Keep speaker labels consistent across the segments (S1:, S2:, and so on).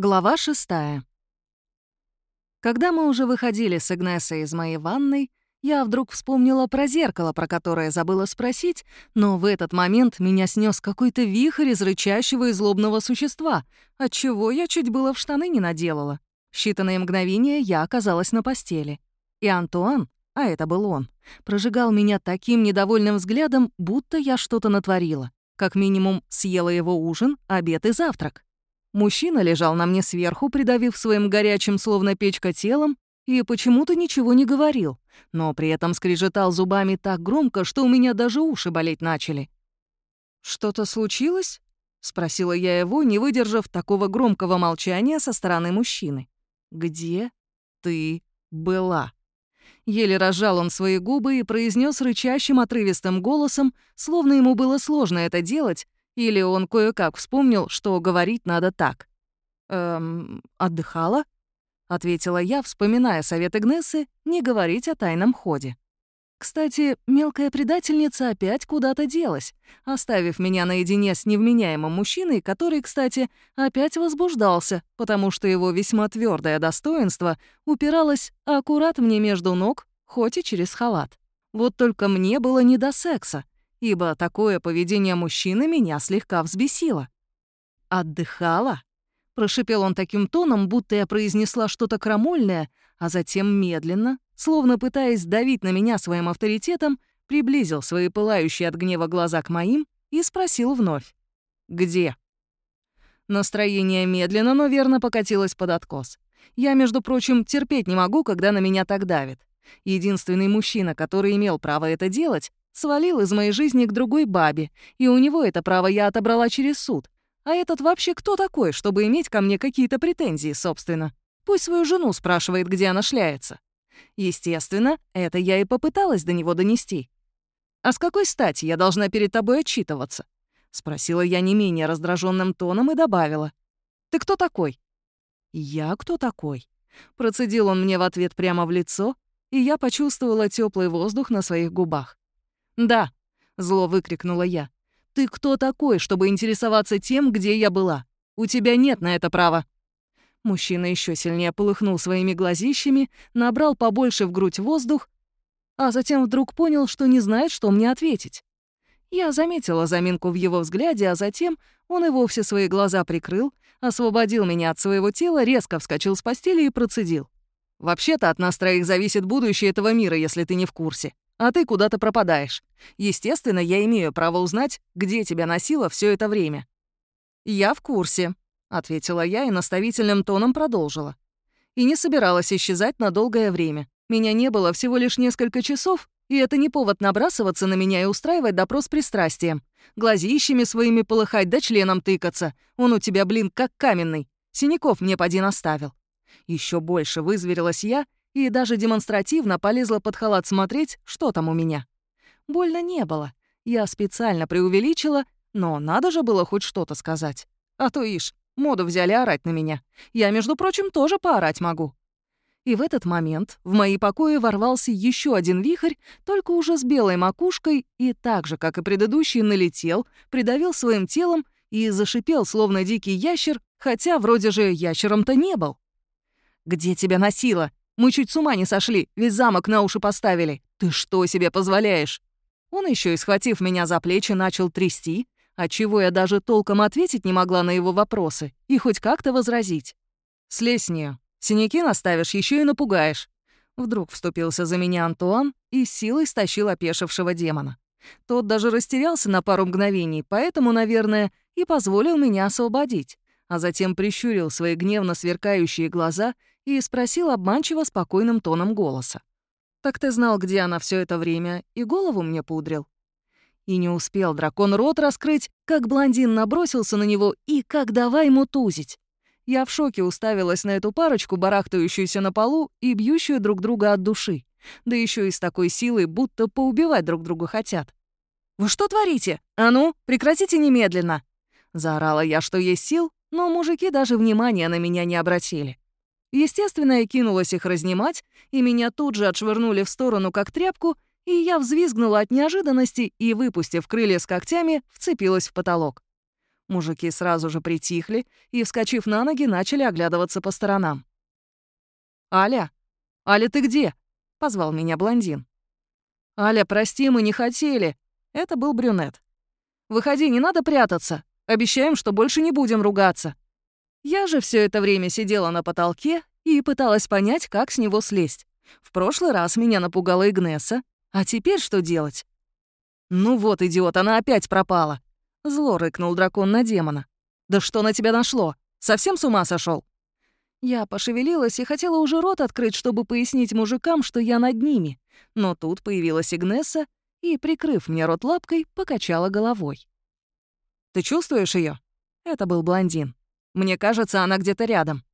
S1: Глава шестая. Когда мы уже выходили с Игнесой из моей ванной, я вдруг вспомнила про зеркало, про которое забыла спросить, но в этот момент меня снес какой-то вихрь из рычащего и злобного существа, отчего я чуть было в штаны не наделала. считанные мгновения я оказалась на постели. И Антуан, а это был он, прожигал меня таким недовольным взглядом, будто я что-то натворила. Как минимум, съела его ужин, обед и завтрак. Мужчина лежал на мне сверху, придавив своим горячим, словно печка, телом, и почему-то ничего не говорил, но при этом скрежетал зубами так громко, что у меня даже уши болеть начали. «Что-то случилось?» — спросила я его, не выдержав такого громкого молчания со стороны мужчины. «Где ты была?» Еле разжал он свои губы и произнес рычащим отрывистым голосом, словно ему было сложно это делать, или он кое-как вспомнил, что говорить надо так. «Эм, отдыхала?» — ответила я, вспоминая совет Игнессы не говорить о тайном ходе. Кстати, мелкая предательница опять куда-то делась, оставив меня наедине с невменяемым мужчиной, который, кстати, опять возбуждался, потому что его весьма твердое достоинство упиралось аккурат мне между ног, хоть и через халат. Вот только мне было не до секса, ибо такое поведение мужчины меня слегка взбесило. «Отдыхала?» — прошипел он таким тоном, будто я произнесла что-то крамольное, а затем медленно, словно пытаясь давить на меня своим авторитетом, приблизил свои пылающие от гнева глаза к моим и спросил вновь. «Где?» Настроение медленно, но верно покатилось под откос. Я, между прочим, терпеть не могу, когда на меня так давит. Единственный мужчина, который имел право это делать, Свалил из моей жизни к другой бабе, и у него это право я отобрала через суд. А этот вообще кто такой, чтобы иметь ко мне какие-то претензии, собственно? Пусть свою жену спрашивает, где она шляется. Естественно, это я и попыталась до него донести. «А с какой стати я должна перед тобой отчитываться?» — спросила я не менее раздраженным тоном и добавила. «Ты кто такой?» «Я кто такой?» Процедил он мне в ответ прямо в лицо, и я почувствовала теплый воздух на своих губах. «Да», — зло выкрикнула я. «Ты кто такой, чтобы интересоваться тем, где я была? У тебя нет на это права». Мужчина еще сильнее полыхнул своими глазищами, набрал побольше в грудь воздух, а затем вдруг понял, что не знает, что мне ответить. Я заметила заминку в его взгляде, а затем он и вовсе свои глаза прикрыл, освободил меня от своего тела, резко вскочил с постели и процедил. «Вообще-то от нас троих зависит будущее этого мира, если ты не в курсе а ты куда-то пропадаешь. Естественно, я имею право узнать, где тебя носило все это время». «Я в курсе», — ответила я и наставительным тоном продолжила. «И не собиралась исчезать на долгое время. Меня не было всего лишь несколько часов, и это не повод набрасываться на меня и устраивать допрос пристрастием. Глазищами своими полыхать да членом тыкаться. Он у тебя, блин, как каменный. Синяков мне поди наставил». Еще больше вызверилась я и даже демонстративно полезла под халат смотреть, что там у меня. Больно не было. Я специально преувеличила, но надо же было хоть что-то сказать. А то, ишь, моду взяли орать на меня. Я, между прочим, тоже поорать могу. И в этот момент в мои покои ворвался еще один вихрь, только уже с белой макушкой, и так же, как и предыдущий, налетел, придавил своим телом и зашипел, словно дикий ящер, хотя вроде же ящером-то не был. «Где тебя носило?» Мы чуть с ума не сошли, весь замок на уши поставили. Ты что себе позволяешь?» Он еще и схватив меня за плечи, начал трясти, отчего я даже толком ответить не могла на его вопросы и хоть как-то возразить. «Слезь с нее. Синяки наставишь, еще и напугаешь». Вдруг вступился за меня Антуан и силой стащил опешившего демона. Тот даже растерялся на пару мгновений, поэтому, наверное, и позволил меня освободить, а затем прищурил свои гневно сверкающие глаза и спросил обманчиво спокойным тоном голоса. «Так ты знал, где она все это время, и голову мне пудрил?» И не успел дракон рот раскрыть, как блондин набросился на него и как давай мутузить. Я в шоке уставилась на эту парочку, барахтающуюся на полу и бьющую друг друга от души. Да еще и с такой силой, будто поубивать друг друга хотят. «Вы что творите? А ну, прекратите немедленно!» Заорала я, что есть сил, но мужики даже внимания на меня не обратили. Естественно, я кинулась их разнимать, и меня тут же отшвырнули в сторону как тряпку, и я взвизгнула от неожиданности и, выпустив крылья с когтями, вцепилась в потолок. Мужики сразу же притихли и, вскочив на ноги, начали оглядываться по сторонам. «Аля! Аля, ты где?» — позвал меня блондин. «Аля, прости, мы не хотели!» Это был брюнет. «Выходи, не надо прятаться. Обещаем, что больше не будем ругаться». Я же все это время сидела на потолке и пыталась понять, как с него слезть. В прошлый раз меня напугала Игнесса, а теперь что делать? «Ну вот, идиот, она опять пропала!» Зло рыкнул дракон на демона. «Да что на тебя нашло? Совсем с ума сошел? Я пошевелилась и хотела уже рот открыть, чтобы пояснить мужикам, что я над ними. Но тут появилась Игнесса и, прикрыв мне рот лапкой, покачала головой. «Ты чувствуешь ее? Это был блондин. Мне кажется, она где-то рядом.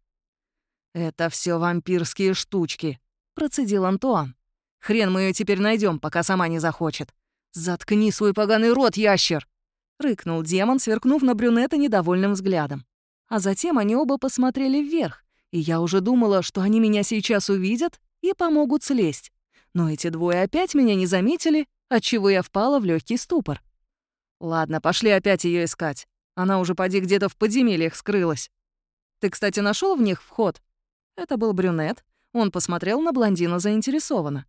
S1: «Это все вампирские штучки», — процедил Антуан. «Хрен мы ее теперь найдем, пока сама не захочет. Заткни свой поганый рот, ящер!» — рыкнул демон, сверкнув на брюнета недовольным взглядом. А затем они оба посмотрели вверх, и я уже думала, что они меня сейчас увидят и помогут слезть. Но эти двое опять меня не заметили, отчего я впала в легкий ступор. Ладно, пошли опять ее искать. Она уже поди где-то в подземельях скрылась. Ты, кстати, нашел в них вход? Это был брюнет. Он посмотрел на блондина заинтересованно.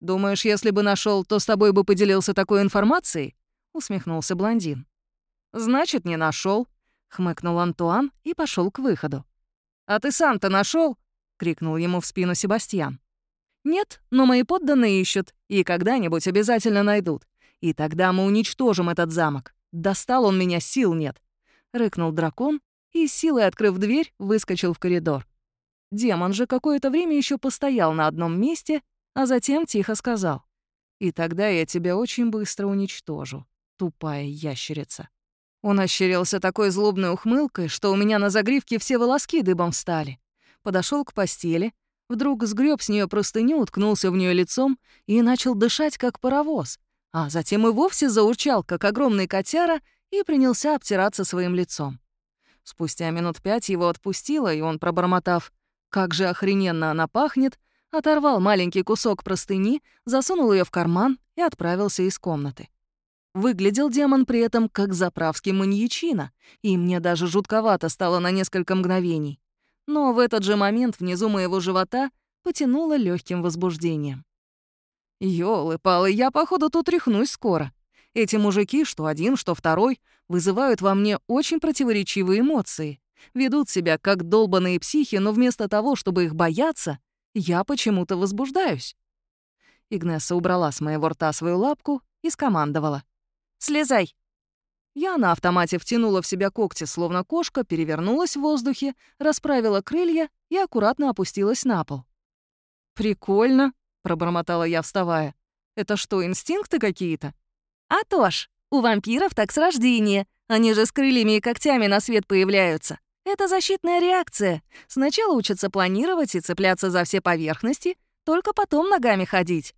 S1: «Думаешь, если бы нашел, то с тобой бы поделился такой информацией?» — усмехнулся блондин. «Значит, не нашел, хмыкнул Антуан и пошел к выходу. «А ты сам-то нашел? крикнул ему в спину Себастьян. «Нет, но мои подданные ищут, и когда-нибудь обязательно найдут. И тогда мы уничтожим этот замок. Достал он меня, сил нет», — рыкнул дракон и, силой открыв дверь, выскочил в коридор. Демон же какое-то время еще постоял на одном месте, а затем тихо сказал. «И тогда я тебя очень быстро уничтожу, тупая ящерица». Он ощерился такой злобной ухмылкой, что у меня на загривке все волоски дыбом встали. Подошел к постели, вдруг сгреб с нее простыню, уткнулся в нее лицом и начал дышать, как паровоз, а затем и вовсе заурчал, как огромный котяра, и принялся обтираться своим лицом. Спустя минут пять его отпустило, и он, пробормотав как же охрененно она пахнет, оторвал маленький кусок простыни, засунул ее в карман и отправился из комнаты. Выглядел демон при этом как заправский маньячина, и мне даже жутковато стало на несколько мгновений. Но в этот же момент внизу моего живота потянуло легким возбуждением. Ёлы-палы, я, походу, тут рехнусь скоро. Эти мужики, что один, что второй, вызывают во мне очень противоречивые эмоции. Ведут себя как долбаные психи, но вместо того, чтобы их бояться, я почему-то возбуждаюсь. Игнесса убрала с моего рта свою лапку и скомандовала. «Слезай!» Я на автомате втянула в себя когти, словно кошка, перевернулась в воздухе, расправила крылья и аккуратно опустилась на пол. «Прикольно», — пробормотала я, вставая. «Это что, инстинкты какие-то?» «А то ж, у вампиров так с рождения. Они же с крыльями и когтями на свет появляются. Это защитная реакция. Сначала учатся планировать и цепляться за все поверхности, только потом ногами ходить.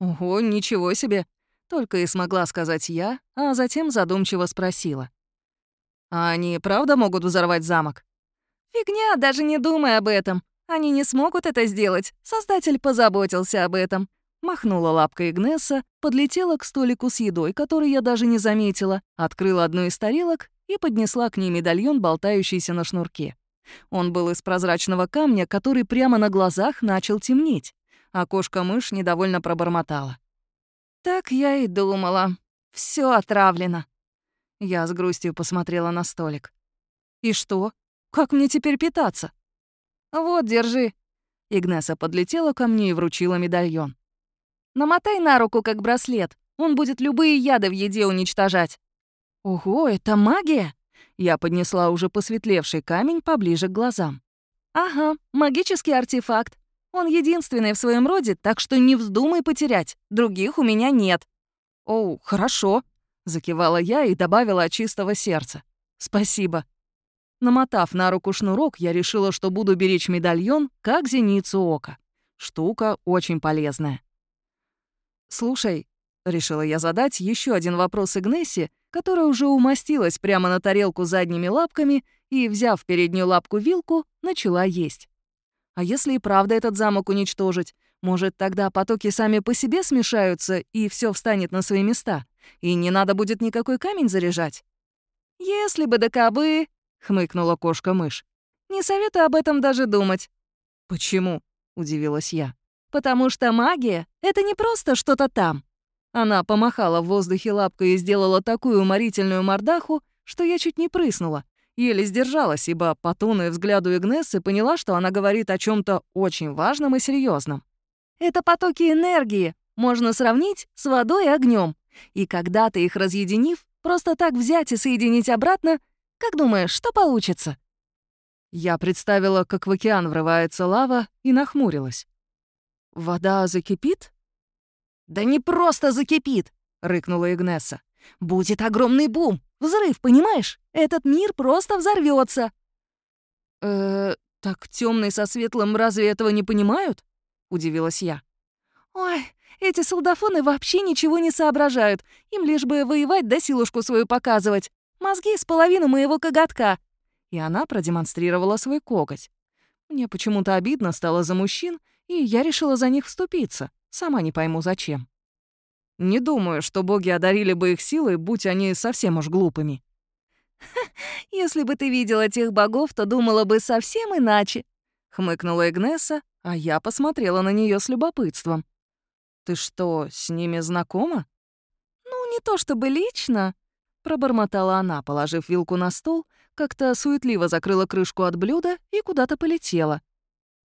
S1: Ого, ничего себе. Только и смогла сказать я, а затем задумчиво спросила. А они правда могут взорвать замок? Фигня, даже не думай об этом. Они не смогут это сделать. Создатель позаботился об этом. Махнула лапкой Игнесса, подлетела к столику с едой, который я даже не заметила, открыла одну из тарелок и поднесла к ней медальон, болтающийся на шнурке. Он был из прозрачного камня, который прямо на глазах начал темнеть, а кошка-мышь недовольно пробормотала. «Так я и думала. Все отравлено». Я с грустью посмотрела на столик. «И что? Как мне теперь питаться?» «Вот, держи». Игнеса подлетела ко мне и вручила медальон. «Намотай на руку, как браслет. Он будет любые яды в еде уничтожать». «Ого, это магия?» Я поднесла уже посветлевший камень поближе к глазам. «Ага, магический артефакт. Он единственный в своем роде, так что не вздумай потерять. Других у меня нет». «Оу, хорошо», — закивала я и добавила от чистого сердца. «Спасибо». Намотав на руку шнурок, я решила, что буду беречь медальон, как зеницу ока. Штука очень полезная. «Слушай», — решила я задать еще один вопрос Игнессе, которая уже умостилась прямо на тарелку задними лапками и, взяв переднюю лапку вилку, начала есть. А если и правда этот замок уничтожить, может, тогда потоки сами по себе смешаются, и все встанет на свои места, и не надо будет никакой камень заряжать? «Если бы да кабы», — хмыкнула кошка-мышь. «Не советую об этом даже думать». «Почему?» — удивилась я. «Потому что магия — это не просто что-то там». Она помахала в воздухе лапкой и сделала такую уморительную мордаху, что я чуть не прыснула. Еле сдержалась, ибо по тону и взгляду Игнессы поняла, что она говорит о чем то очень важном и серьезном. «Это потоки энергии, можно сравнить с водой и огнем. И когда ты их разъединив, просто так взять и соединить обратно, как думаешь, что получится?» Я представила, как в океан врывается лава, и нахмурилась. «Вода закипит?» «Да не просто закипит!» — рыкнула Игнесса. «Будет огромный бум! Взрыв, понимаешь? Этот мир просто взорвется. «Э, так темный со светлым разве этого не понимают?» — удивилась я. «Ой, эти солдафоны вообще ничего не соображают. Им лишь бы воевать да силушку свою показывать. Мозги с половины моего коготка и она продемонстрировала свой коготь. Мне почему-то обидно стало за мужчин, и я решила за них вступиться, сама не пойму зачем. Не думаю, что боги одарили бы их силой, будь они совсем уж глупыми. «Если бы ты видела тех богов, то думала бы совсем иначе», — хмыкнула Игнеса, а я посмотрела на нее с любопытством. «Ты что, с ними знакома?» «Ну, не то чтобы лично», — пробормотала она, положив вилку на стол как-то суетливо закрыла крышку от блюда и куда-то полетела.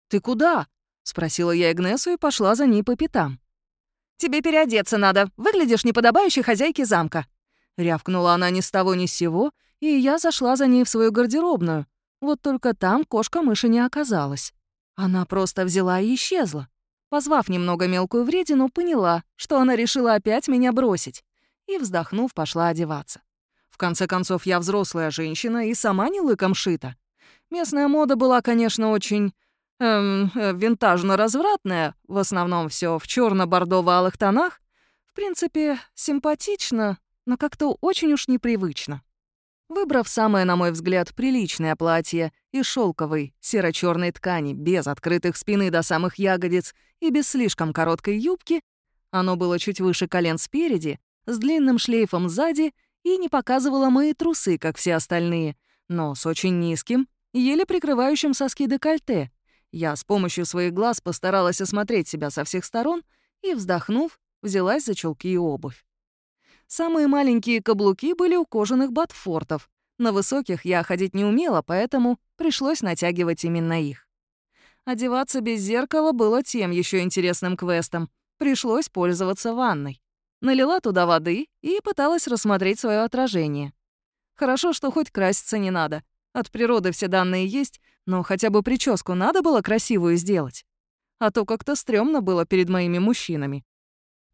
S1: «Ты куда?» — спросила я Игнесу и пошла за ней по пятам. «Тебе переодеться надо, выглядишь неподобающей хозяйки замка». Рявкнула она ни с того ни с сего, и я зашла за ней в свою гардеробную. Вот только там кошка-мыши не оказалась. Она просто взяла и исчезла. Позвав немного мелкую вредину, поняла, что она решила опять меня бросить. И, вздохнув, пошла одеваться. В конце концов, я взрослая женщина и сама не лыком шита. Местная мода была, конечно, очень эм, э, винтажно-развратная, в основном все в черно бордово алых тонах. В принципе, симпатично, но как-то очень уж непривычно. Выбрав самое, на мой взгляд, приличное платье из шелковой серо черной ткани, без открытых спины до самых ягодиц и без слишком короткой юбки, оно было чуть выше колен спереди, с длинным шлейфом сзади и не показывала мои трусы, как все остальные, но с очень низким, еле прикрывающим соски декольте. Я с помощью своих глаз постаралась осмотреть себя со всех сторон и, вздохнув, взялась за чулки и обувь. Самые маленькие каблуки были у кожаных ботфортов. На высоких я ходить не умела, поэтому пришлось натягивать именно их. Одеваться без зеркала было тем еще интересным квестом. Пришлось пользоваться ванной. Налила туда воды и пыталась рассмотреть свое отражение. Хорошо, что хоть краситься не надо. От природы все данные есть, но хотя бы прическу надо было красивую сделать. А то как-то стрёмно было перед моими мужчинами.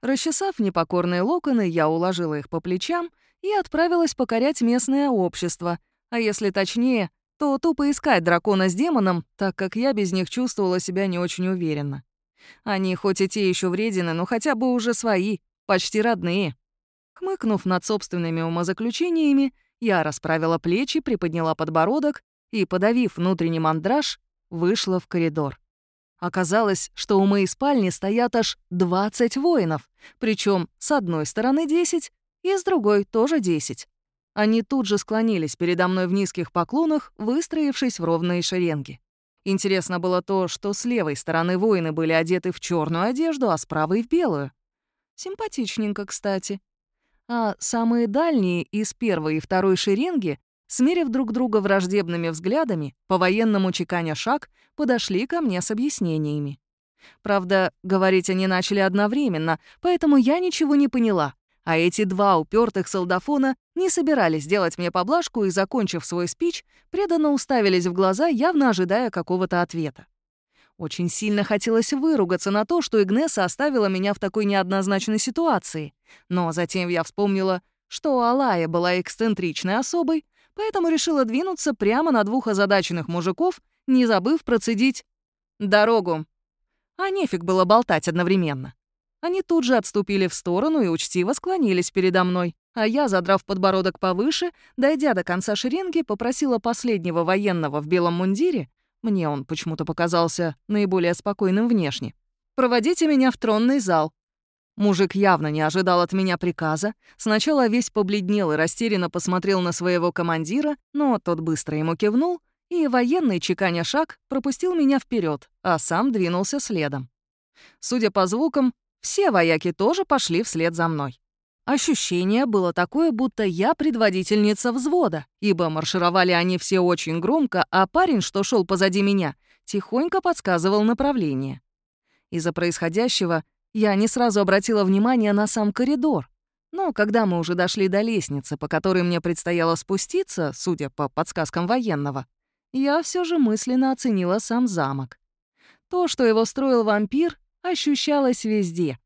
S1: Расчесав непокорные локоны, я уложила их по плечам и отправилась покорять местное общество, а если точнее, то тупо искать дракона с демоном, так как я без них чувствовала себя не очень уверенно. Они хоть и те еще вредины, но хотя бы уже свои, Почти родные. Хмыкнув над собственными умозаключениями, я расправила плечи, приподняла подбородок и, подавив внутренний мандраж, вышла в коридор. Оказалось, что у моей спальни стоят аж 20 воинов, причем с одной стороны 10 и с другой тоже 10. Они тут же склонились передо мной в низких поклонах, выстроившись в ровные шеренги. Интересно было то, что с левой стороны воины были одеты в черную одежду, а с правой — в белую. Симпатичненько, кстати. А самые дальние из первой и второй шеренги, смерив друг друга враждебными взглядами, по-военному чеканя шаг, подошли ко мне с объяснениями. Правда, говорить они начали одновременно, поэтому я ничего не поняла. А эти два упертых солдафона не собирались делать мне поблажку и, закончив свой спич, преданно уставились в глаза, явно ожидая какого-то ответа. Очень сильно хотелось выругаться на то, что Игнеса оставила меня в такой неоднозначной ситуации. Но затем я вспомнила, что Алая была эксцентричной особой, поэтому решила двинуться прямо на двух озадаченных мужиков, не забыв процедить «дорогу». А нефиг было болтать одновременно. Они тут же отступили в сторону и учтиво склонились передо мной, а я, задрав подбородок повыше, дойдя до конца шеренги, попросила последнего военного в белом мундире мне он почему-то показался наиболее спокойным внешне. «Проводите меня в тронный зал». Мужик явно не ожидал от меня приказа. Сначала весь побледнел и растерянно посмотрел на своего командира, но тот быстро ему кивнул, и военный, чеканя шаг, пропустил меня вперед, а сам двинулся следом. Судя по звукам, все вояки тоже пошли вслед за мной. Ощущение было такое, будто я предводительница взвода, ибо маршировали они все очень громко, а парень, что шел позади меня, тихонько подсказывал направление. Из-за происходящего я не сразу обратила внимание на сам коридор. Но когда мы уже дошли до лестницы, по которой мне предстояло спуститься, судя по подсказкам военного, я все же мысленно оценила сам замок. То, что его строил вампир, ощущалось везде.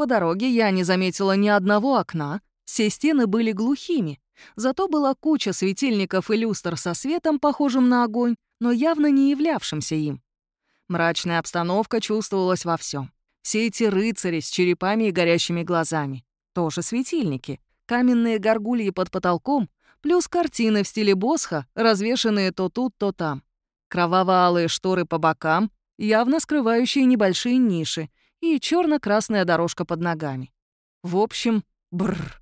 S1: По дороге я не заметила ни одного окна, все стены были глухими, зато была куча светильников и люстр со светом, похожим на огонь, но явно не являвшимся им. Мрачная обстановка чувствовалась во всем. Все эти рыцари с черепами и горящими глазами. Тоже светильники. Каменные горгульи под потолком, плюс картины в стиле босха, развешанные то тут, то там. Кроваво-алые шторы по бокам, явно скрывающие небольшие ниши, и черно красная дорожка под ногами. В общем, бррр.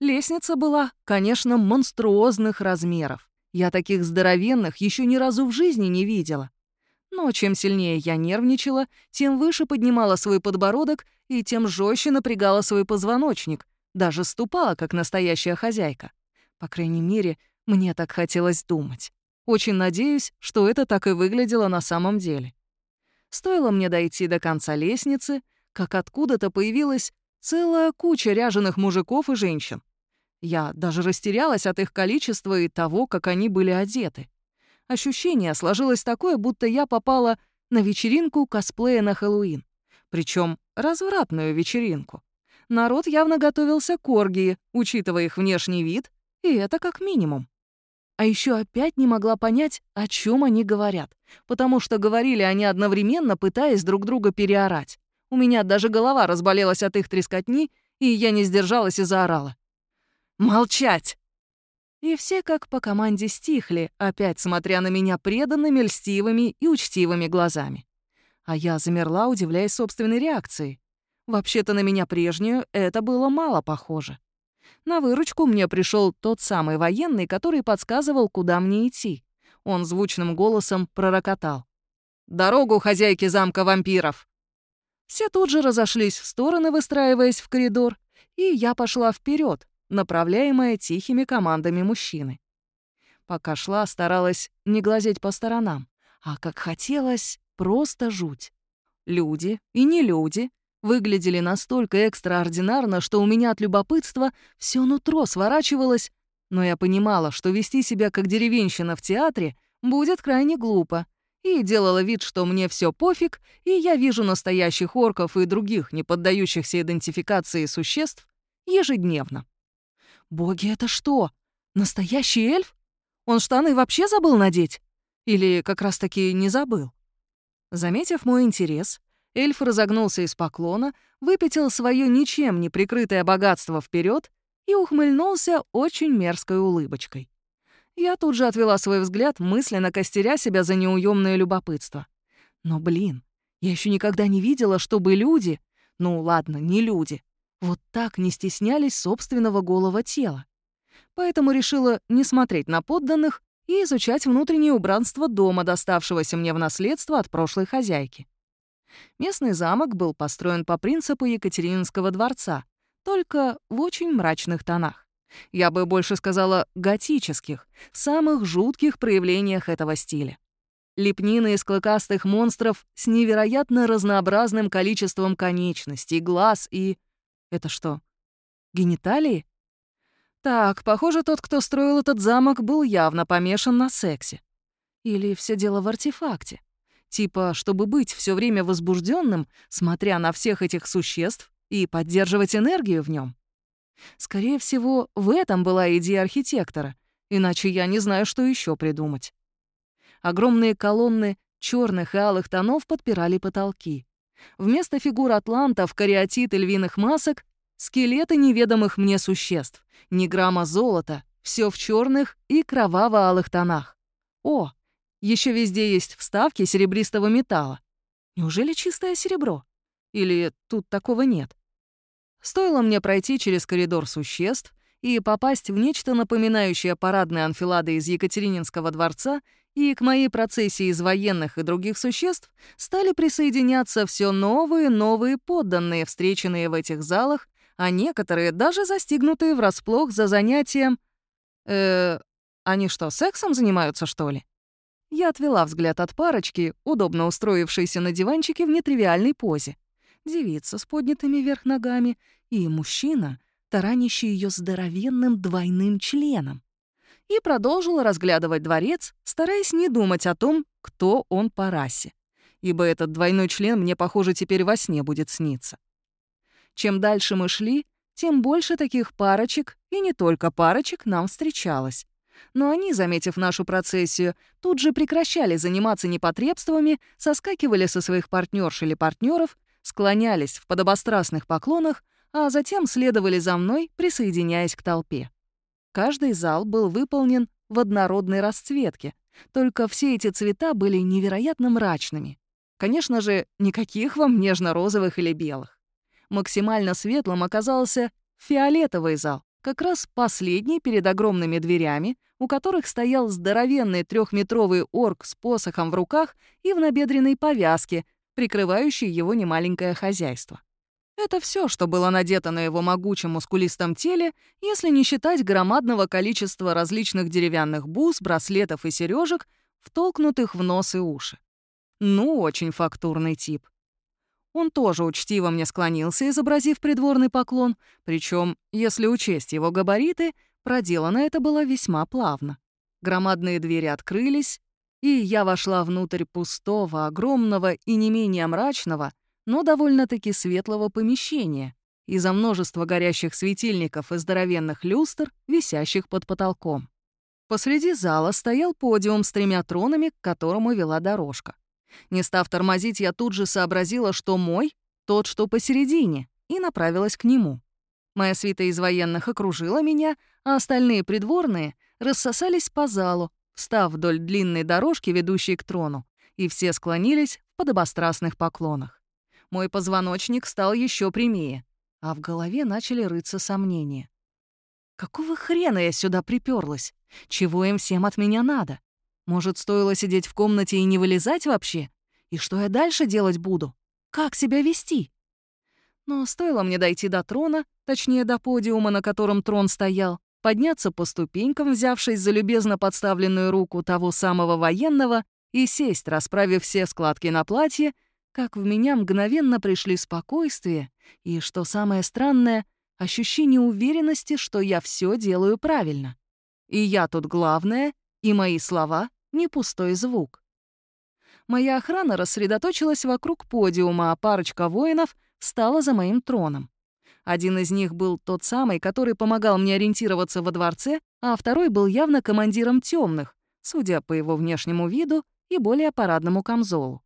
S1: Лестница была, конечно, монструозных размеров. Я таких здоровенных еще ни разу в жизни не видела. Но чем сильнее я нервничала, тем выше поднимала свой подбородок и тем жестче напрягала свой позвоночник, даже ступала, как настоящая хозяйка. По крайней мере, мне так хотелось думать. Очень надеюсь, что это так и выглядело на самом деле. Стоило мне дойти до конца лестницы, как откуда-то появилась целая куча ряженых мужиков и женщин. Я даже растерялась от их количества и того, как они были одеты. Ощущение сложилось такое, будто я попала на вечеринку косплея на Хэллоуин. Причем развратную вечеринку. Народ явно готовился к оргии, учитывая их внешний вид, и это как минимум. А еще опять не могла понять, о чем они говорят, потому что говорили они одновременно, пытаясь друг друга переорать. У меня даже голова разболелась от их трескотни, и я не сдержалась и заорала. «Молчать!» И все как по команде стихли, опять смотря на меня преданными, льстивыми и учтивыми глазами. А я замерла, удивляясь собственной реакции. Вообще-то на меня прежнюю это было мало похоже. На выручку мне пришел тот самый военный, который подсказывал, куда мне идти. Он звучным голосом пророкотал. «Дорогу хозяйки замка вампиров!» Все тут же разошлись в стороны, выстраиваясь в коридор, и я пошла вперед, направляемая тихими командами мужчины. Пока шла, старалась не глазеть по сторонам, а как хотелось, просто жуть. Люди и не люди выглядели настолько экстраординарно, что у меня от любопытства все нутро сворачивалось, но я понимала, что вести себя как деревенщина в театре будет крайне глупо, и делала вид, что мне все пофиг, и я вижу настоящих орков и других, не поддающихся идентификации существ, ежедневно. Боги, это что? Настоящий эльф? Он штаны вообще забыл надеть? Или как раз-таки не забыл? Заметив мой интерес, эльф разогнулся из поклона, выпятил свое ничем не прикрытое богатство вперед и ухмыльнулся очень мерзкой улыбочкой. Я тут же отвела свой взгляд, мысленно костеря себя за неуемное любопытство. Но, блин, я еще никогда не видела, чтобы люди, ну ладно, не люди, вот так не стеснялись собственного голого тела. Поэтому решила не смотреть на подданных и изучать внутреннее убранство дома, доставшегося мне в наследство от прошлой хозяйки. Местный замок был построен по принципу Екатерининского дворца, только в очень мрачных тонах. Я бы больше сказала готических, самых жутких проявлениях этого стиля. Лепнины из клыкастых монстров с невероятно разнообразным количеством конечностей, глаз и это что, гениталии? Так, похоже, тот, кто строил этот замок, был явно помешан на сексе. Или все дело в артефакте. Типа, чтобы быть все время возбужденным, смотря на всех этих существ, и поддерживать энергию в нем. Скорее всего, в этом была идея архитектора, иначе я не знаю, что еще придумать. Огромные колонны черных и алых тонов подпирали потолки. Вместо фигур атлантов, кариатит и львиных масок — скелеты неведомых мне существ, ни грамма золота, все в черных и кроваво-алых тонах. О, еще везде есть вставки серебристого металла. Неужели чистое серебро? Или тут такого нет? Стоило мне пройти через коридор существ и попасть в нечто напоминающее парадные анфилады из Екатерининского дворца, и к моей процессии из военных и других существ стали присоединяться все новые новые подданные, встреченные в этих залах, а некоторые даже застигнутые врасплох за занятием... Э, они что, сексом занимаются, что ли? Я отвела взгляд от парочки, удобно устроившейся на диванчике в нетривиальной позе. Девица с поднятыми вверх ногами и мужчина, таранящий ее здоровенным двойным членом. И продолжила разглядывать дворец, стараясь не думать о том, кто он по расе. Ибо этот двойной член мне, похоже, теперь во сне будет сниться. Чем дальше мы шли, тем больше таких парочек, и не только парочек, нам встречалось. Но они, заметив нашу процессию, тут же прекращали заниматься непотребствами, соскакивали со своих партнерш или партнеров, склонялись в подобострастных поклонах, а затем следовали за мной, присоединяясь к толпе. Каждый зал был выполнен в однородной расцветке, только все эти цвета были невероятно мрачными. Конечно же, никаких вам нежно-розовых или белых. Максимально светлым оказался фиолетовый зал, как раз последний перед огромными дверями, у которых стоял здоровенный трехметровый орк с посохом в руках и в набедренной повязке, прикрывающий его немаленькое хозяйство. Это все, что было надето на его могучем мускулистом теле, если не считать громадного количества различных деревянных бус, браслетов и сережек, втолкнутых в нос и уши. Ну, очень фактурный тип. Он тоже учтиво мне склонился, изобразив придворный поклон, причем, если учесть его габариты, проделано это было весьма плавно. Громадные двери открылись, и я вошла внутрь пустого, огромного и не менее мрачного, но довольно-таки светлого помещения из-за множества горящих светильников и здоровенных люстр, висящих под потолком. Посреди зала стоял подиум с тремя тронами, к которому вела дорожка. Не став тормозить, я тут же сообразила, что мой — тот, что посередине, и направилась к нему. Моя свита из военных окружила меня, а остальные придворные рассосались по залу, встав вдоль длинной дорожки, ведущей к трону, и все склонились в подобострастных поклонах. Мой позвоночник стал еще прямее, а в голове начали рыться сомнения. Какого хрена я сюда приперлась? Чего им всем от меня надо? Может, стоило сидеть в комнате и не вылезать вообще? И что я дальше делать буду? Как себя вести? Но стоило мне дойти до трона, точнее, до подиума, на котором трон стоял, подняться по ступенькам, взявшись за любезно подставленную руку того самого военного, и сесть, расправив все складки на платье, как в меня мгновенно пришли спокойствие и, что самое странное, ощущение уверенности, что я все делаю правильно. И я тут главное, и мои слова не пустой звук. Моя охрана рассредоточилась вокруг подиума, а парочка воинов стала за моим троном. Один из них был тот самый, который помогал мне ориентироваться во дворце, а второй был явно командиром темных, судя по его внешнему виду и более парадному камзолу.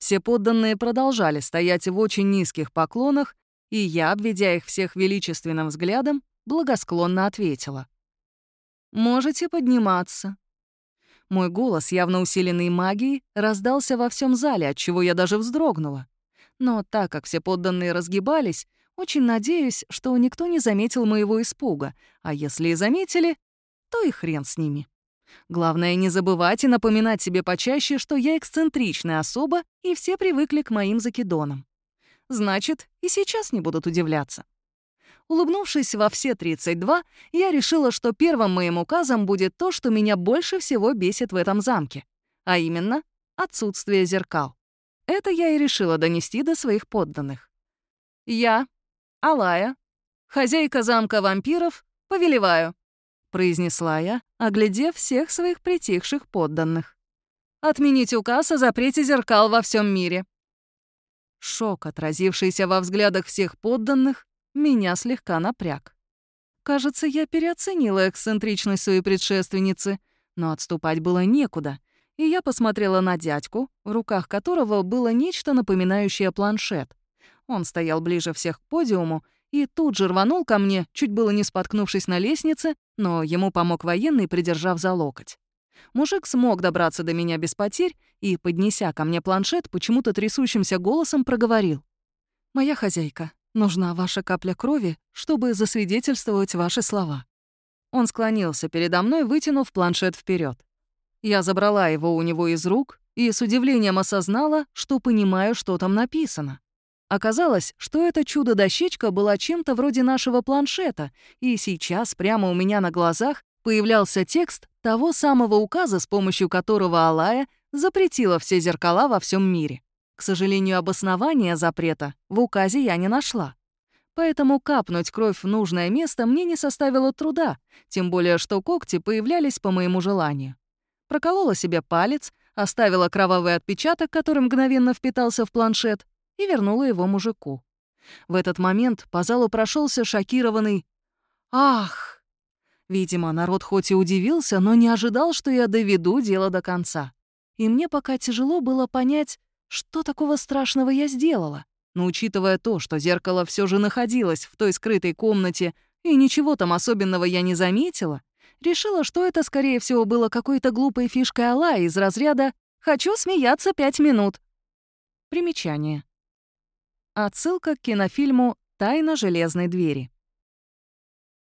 S1: Все подданные продолжали стоять в очень низких поклонах, и я, обведя их всех величественным взглядом, благосклонно ответила. «Можете подниматься. Мой голос, явно усиленный магией, раздался во всем зале, от чего я даже вздрогнула. Но так как все подданные разгибались, очень надеюсь, что никто не заметил моего испуга, а если и заметили, то и хрен с ними. Главное, не забывать и напоминать себе почаще, что я эксцентричная особа, и все привыкли к моим закидонам. Значит, и сейчас не будут удивляться. Улыбнувшись во все 32, я решила, что первым моим указом будет то, что меня больше всего бесит в этом замке, а именно отсутствие зеркал. Это я и решила донести до своих подданных. «Я, Алая, хозяйка замка вампиров, повелеваю», — произнесла я, оглядев всех своих притихших подданных. «Отменить указ о запрете зеркал во всем мире». Шок, отразившийся во взглядах всех подданных, меня слегка напряг. Кажется, я переоценила эксцентричность своей предшественницы, но отступать было некуда, и я посмотрела на дядьку, в руках которого было нечто напоминающее планшет. Он стоял ближе всех к подиуму и тут же рванул ко мне, чуть было не споткнувшись на лестнице, но ему помог военный, придержав за локоть. Мужик смог добраться до меня без потерь и, поднеся ко мне планшет, почему-то трясущимся голосом проговорил. «Моя хозяйка, нужна ваша капля крови, чтобы засвидетельствовать ваши слова». Он склонился передо мной, вытянув планшет вперед. Я забрала его у него из рук и с удивлением осознала, что понимаю, что там написано. Оказалось, что эта чудо-дощечка была чем-то вроде нашего планшета, и сейчас прямо у меня на глазах появлялся текст того самого указа, с помощью которого Алая запретила все зеркала во всем мире. К сожалению, обоснования запрета в указе я не нашла. Поэтому капнуть кровь в нужное место мне не составило труда, тем более что когти появлялись по моему желанию. Проколола себе палец, оставила кровавый отпечаток, который мгновенно впитался в планшет, и вернула его мужику. В этот момент по залу прошелся шокированный «Ах!». Видимо, народ хоть и удивился, но не ожидал, что я доведу дело до конца. И мне пока тяжело было понять, что такого страшного я сделала. Но учитывая то, что зеркало все же находилось в той скрытой комнате, и ничего там особенного я не заметила, решила, что это, скорее всего, было какой-то глупой фишкой Алла из разряда «хочу смеяться пять минут». Примечание. Отсылка к кинофильму «Тайна железной двери».